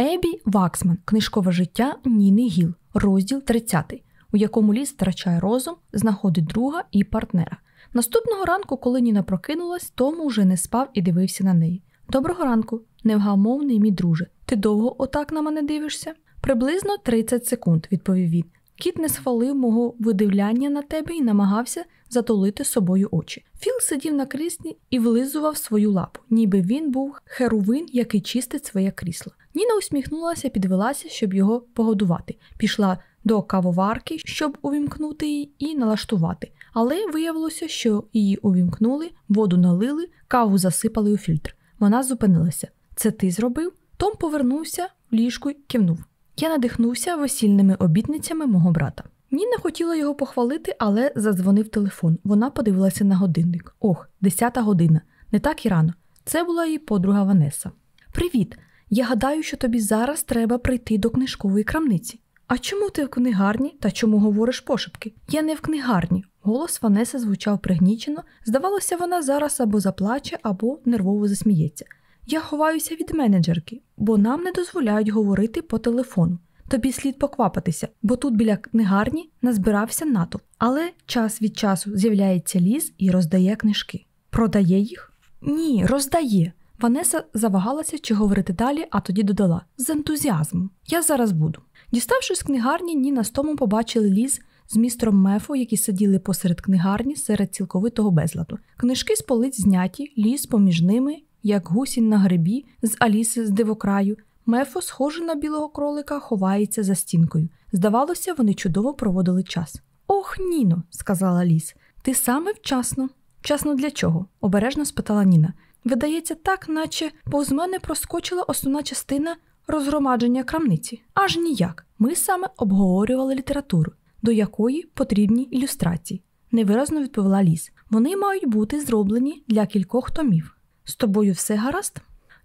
Еббі Ваксман, книжкове життя Ніни Гілл, розділ 30, у якому Ліз втрачає розум, знаходить друга і партнера. Наступного ранку, коли Ніна прокинулась, Том уже не спав і дивився на неї. Доброго ранку, невгамовний мій друже. Ти довго отак на мене дивишся? Приблизно 30 секунд, відповів він. Кіт не схвалив мого видивляння на тебе і намагався затулити собою очі. Філ сидів на кріслі і вилизував свою лапу, ніби він був херувим, який чистить своє крило. Ніна усміхнулася, підвелася, щоб його погодувати. Пішла до кавоварки, щоб увімкнути її і налаштувати. Але виявилося, що її увімкнули, воду налили, каву засипали у фільтр. Вона зупинилася. Це ти зробив? Том повернувся в ліжку й кивнув. Я надихнувся весільними обітницями мого брата. Ніна хотіла його похвалити, але задзвонив телефон. Вона подивилася на годинник. Ох, десята година. Не так і рано. Це була її подруга Ванеса. Привіт! Я гадаю, що тобі зараз треба прийти до книжкової крамниці. А чому ти в книгарні та чому говориш пошепки? Я не в книгарні. Голос Ванеси звучав пригнічено. Здавалося, вона зараз або заплаче, або нервово засміється. Я ховаюся від менеджерки, бо нам не дозволяють говорити по телефону. Тобі слід поквапитися, бо тут біля книгарні назбирався натовп. Але час від часу з'являється ліс і роздає книжки. Продає їх? Ні, роздає. Ванеса завагалася чи говорити далі, а тоді додала з ентузіазмом. Я зараз буду. Діставшись з книгарні, Ніна з Томом побачили ліс з містром Мефо, які сиділи посеред книгарні серед цілковитого безладу. Книжки з полиць зняті, ліс поміж ними, як гусінь на грибі з Аліси з дивокраю. Мефо, схожий на білого кролика, ховається за стінкою. Здавалося, вони чудово проводили час. Ох, Ніно, сказала ліс, ти саме вчасно. Вчасно для чого? обережно спитала Ніна. Видається, так, наче повз мене проскочила основна частина розгромадження крамниці. Аж ніяк. Ми саме обговорювали літературу, до якої потрібні ілюстрації. Невиразно відповіла ліс. Вони мають бути зроблені для кількох томів. З тобою все гаразд?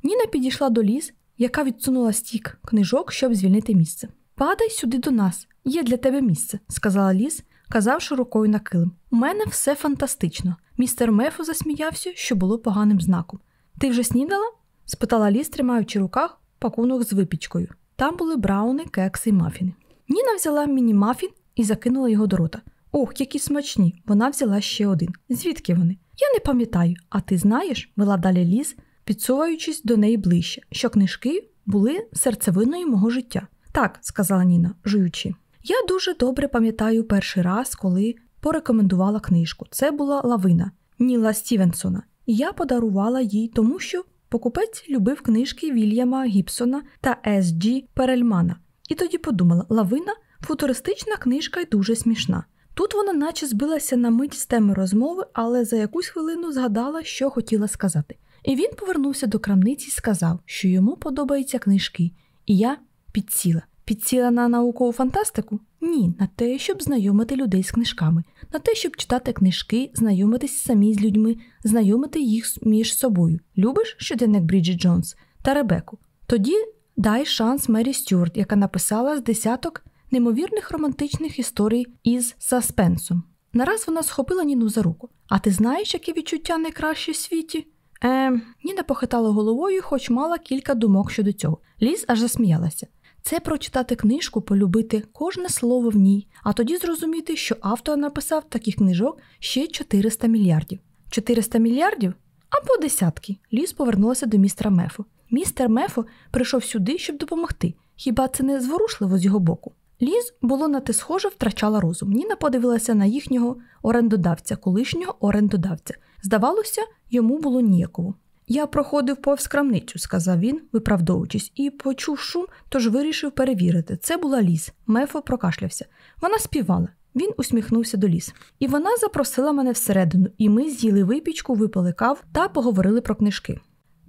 Ніна підійшла до ліс, яка відсунула стік книжок, щоб звільнити місце. Падай сюди до нас, є для тебе місце, сказала ліс, казавши рукою на килим. У мене все фантастично. Містер Мефо засміявся, що було поганим знаком. Ти вже снідала? спитала ліс, тримаючи в руках пакунок з випічкою. Там були брауни, кекси і мафіни. Ніна взяла міні-мафін і закинула його до рота. Ох, які смачні! Вона взяла ще один. Звідки вони? Я не пам'ятаю, а ти знаєш, вела далі ліс, підсуваючись до неї ближче, що книжки були серцевиною мого життя. Так, сказала Ніна, жуючи. Я дуже добре пам'ятаю перший раз, коли порекомендувала книжку. Це була лавина Ніла Стівенсона. Я подарувала їй, тому що покупець любив книжки Вільяма Гібсона та С. Джі Перельмана. І тоді подумала: лавина футуристична книжка і дуже смішна. Тут вона наче збилася на мить з теми розмови, але за якусь хвилину згадала, що хотіла сказати. І він повернувся до крамниці і сказав, що йому подобаються книжки, і я підсіла. Підсіла на наукову фантастику? Ні, на те, щоб знайомити людей з книжками, на те, щоб читати книжки, знайомитись самі з людьми, знайомити їх між собою. Любиш щоденник Бріджит Джонс та Ребеку? Тоді дай шанс Мері Стюарт, яка написала з десяток неймовірних романтичних історій із саспенсом. Нараз вона схопила Ніну за руку. А ти знаєш, які відчуття найкращі в світі? Е, Ніна похитала головою, хоч мала кілька думок щодо цього. Ліз аж засміялася. Це прочитати книжку, полюбити кожне слово в ній, а тоді зрозуміти, що автор написав таких книжок ще 400 мільярдів. 400 мільярдів? Або десятки. Ліс повернулася до містера Мефу. Містер Мефо прийшов сюди, щоб допомогти. Хіба це не зворушливо з його боку? Ліз було на те схоже, втрачала розум. Ніна подивилася на їхнього орендодавця, колишнього орендодавця. Здавалося, йому було ніяково. Я проходив повз крамницю, сказав він, виправдовуючись, і почув шум, тож вирішив перевірити. Це була ліс. Мефо прокашлявся. Вона співала. Він усміхнувся до ліс. І вона запросила мене всередину, і ми з'їли випічку, випили кав та поговорили про книжки.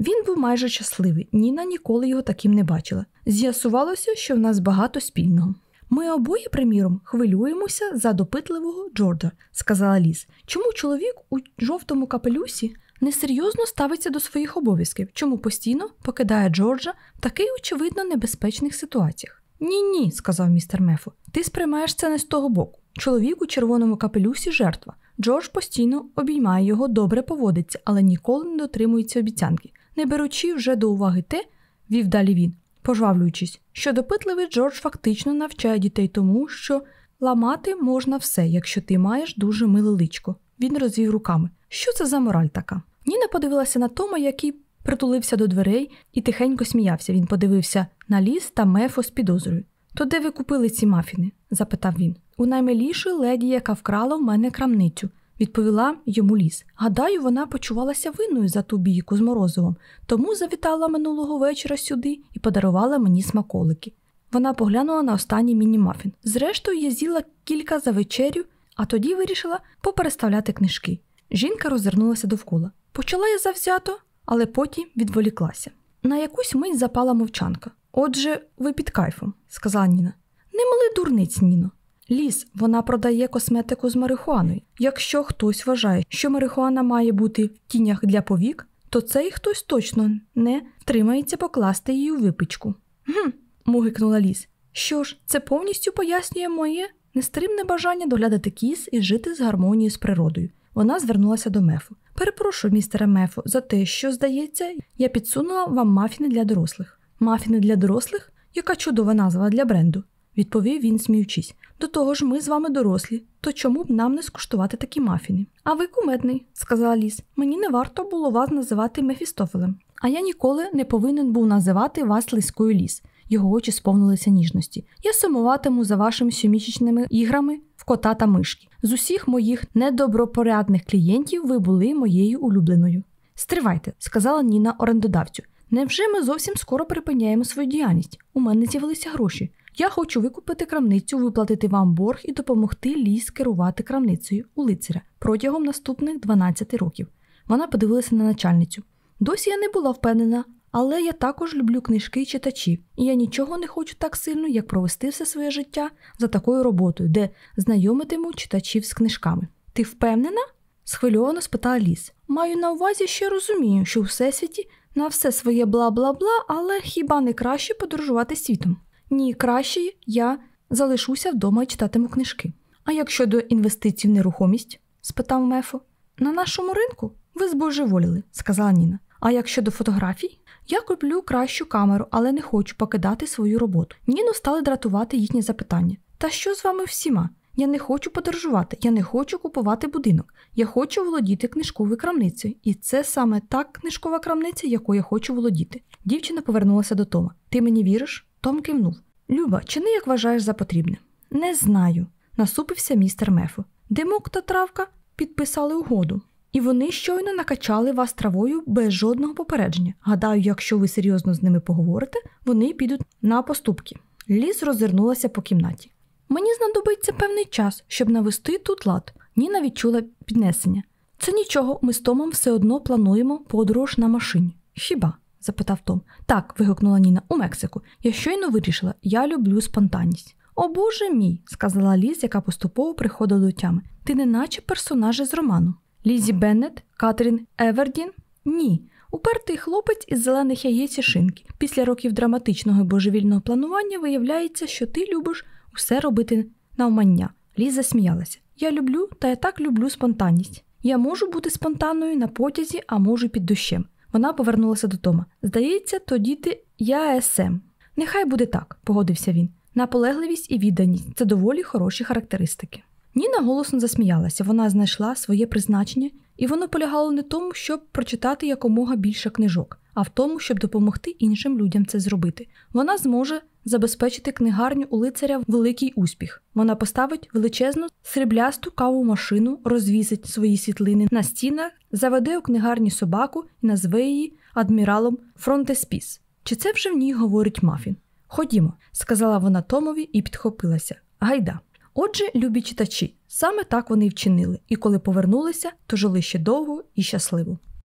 Він був майже щасливий, Ніна ніколи його таким не бачила. З'ясувалося, що в нас багато спільного. Ми обоє, приміром, хвилюємося за допитливого Джорджа, сказала Ліс. Чому чоловік у жовтому капелюсі несерйозно ставиться до своїх обов'язків, чому постійно покидає Джорджа в таких очевидно небезпечних ситуаціях? Ні, ні, сказав містер Мефо. Ти сприймаєш це не з того боку. Чоловік у червоному капелюсі жертва. Джордж постійно обіймає його, добре поводиться, але ніколи не дотримується обіцянки, не беручи вже до уваги те, вів далі він. пожвавлюючись, що допитливий Джордж фактично навчає дітей тому, що ламати можна все, якщо ти маєш дуже миле личко. Він розвів руками. Що це за мораль така? Ніна подивилася на Тома, який притулився до дверей і тихенько сміявся. Він подивився на ліс та мефо з підозрою. То де ви купили ці мафіни? запитав він. У наймилішої леді, яка вкрала в мене крамницю, відповіла йому ліс. Гадаю, вона почувалася винною за ту бійку з морозовом, тому завітала минулого вечора сюди і подарувала мені смаколики. Вона поглянула на останній міні-мафін. Зрештою, я з'їла кілька за вечерю, а тоді вирішила попереставляти книжки. Жінка розвернулася довкола. Почала я завзято, але потім відволіклася. На якусь мить запала мовчанка. Отже, ви під кайфом, сказала Ніна. Не мали дурниць, Ніно. Ліс, вона продає косметику з марихуаною. Якщо хтось вважає, що марихуана має бути в тінях для повік, то цей хтось точно не втримається покласти її у випічку. Гм, мугикнула ліс. Що ж, це повністю пояснює моє нестримне бажання доглядати кіс і жити з гармонією з природою. Вона звернулася до мефу. Перепрошую, містере Мефу, за те, що, здається, я підсунула вам мафіни для дорослих. Мафіни для дорослих? Яка чудова назва для бренду, відповів він, сміючись. До того ж, ми з вами дорослі, то чому б нам не скуштувати такі мафіни? А ви кумедний, сказала ліс. Мені не варто було вас називати Мефістофелем. А я ніколи не повинен був називати вас лискою ліс. Його очі сповнилися ніжності. Я сумуватиму за вашими щомісячними іграми кота та мишки. З усіх моїх недобропорядних клієнтів ви були моєю улюбленою. Стривайте, сказала Ніна орендодавцю. Невже ми зовсім скоро припиняємо свою діяльність? У мене з'явилися гроші. Я хочу викупити крамницю, виплатити вам борг і допомогти ліс керувати крамницею у лицаря протягом наступних 12 років. Вона подивилася на начальницю. Досі я не була впевнена, але я також люблю книжки і читачів, і я нічого не хочу так сильно, як провести все своє життя за такою роботою, де знайомитиму читачів з книжками. Ти впевнена? схвильовано спитала ліс. Маю на увазі, що розумію, що у всесвіті на все своє бла бла бла, але хіба не краще подорожувати світом? Ні, краще я залишуся вдома і читатиму книжки. А як щодо інвестицій в нерухомість? спитав Мефо. На нашому ринку ви збожеволіли, сказала Ніна. А як щодо фотографій? Я куплю кращу камеру, але не хочу покидати свою роботу. Ніну стали дратувати їхні запитання. Та що з вами всіма? Я не хочу подорожувати, я не хочу купувати будинок. Я хочу володіти книжковою крамницею, і це саме та книжкова крамниця, якою я хочу володіти. Дівчина повернулася до Тома. Ти мені віриш? Том кивнув. Люба, чи не як вважаєш за потрібне? Не знаю, насупився містер Мефо. Димок та травка підписали угоду. І вони щойно накачали вас травою без жодного попередження. Гадаю, якщо ви серйозно з ними поговорите, вони підуть на поступки. Ліс розвернулася по кімнаті. Мені знадобиться певний час, щоб навести тут лад. Ніна відчула піднесення. Це нічого, ми з Томом все одно плануємо подорож на машині. Хіба? запитав Том. Так, вигукнула Ніна у Мексику. Я щойно вирішила, я люблю спонтанність. О Боже мій, сказала Ліз, яка поступово приходила до тями. Ти не наче персонажі з роману. Лізі Беннет, Катрін Евердін? Ні. Упертий хлопець із зелених яєць і шинки. Після років драматичного і божевільного планування виявляється, що ти любиш усе робити навмання. Ліза сміялася. Я люблю, та я так люблю спонтанність. Я можу бути спонтанною на потязі, а можу під дощем. Вона повернулася до Тома. Здається, тоді ти я СМ. Нехай буде так, погодився він. Наполегливість і відданість це доволі хороші характеристики. Ніна голосно засміялася, вона знайшла своє призначення, і воно полягало не в тому, щоб прочитати якомога більше книжок, а в тому, щоб допомогти іншим людям це зробити. Вона зможе забезпечити книгарню у лицаря великий успіх. Вона поставить величезну сріблясту каву машину, розвісить свої світлини на стінах, заведе у книгарні собаку і назве її адміралом Фронтеспіс. Чи це вже в ній говорить Мафін? Ходімо, сказала вона Томові і підхопилася. Гайда. Отже, любі читачі, саме так вони й вчинили, і коли повернулися, то жили ще довго і щасливо.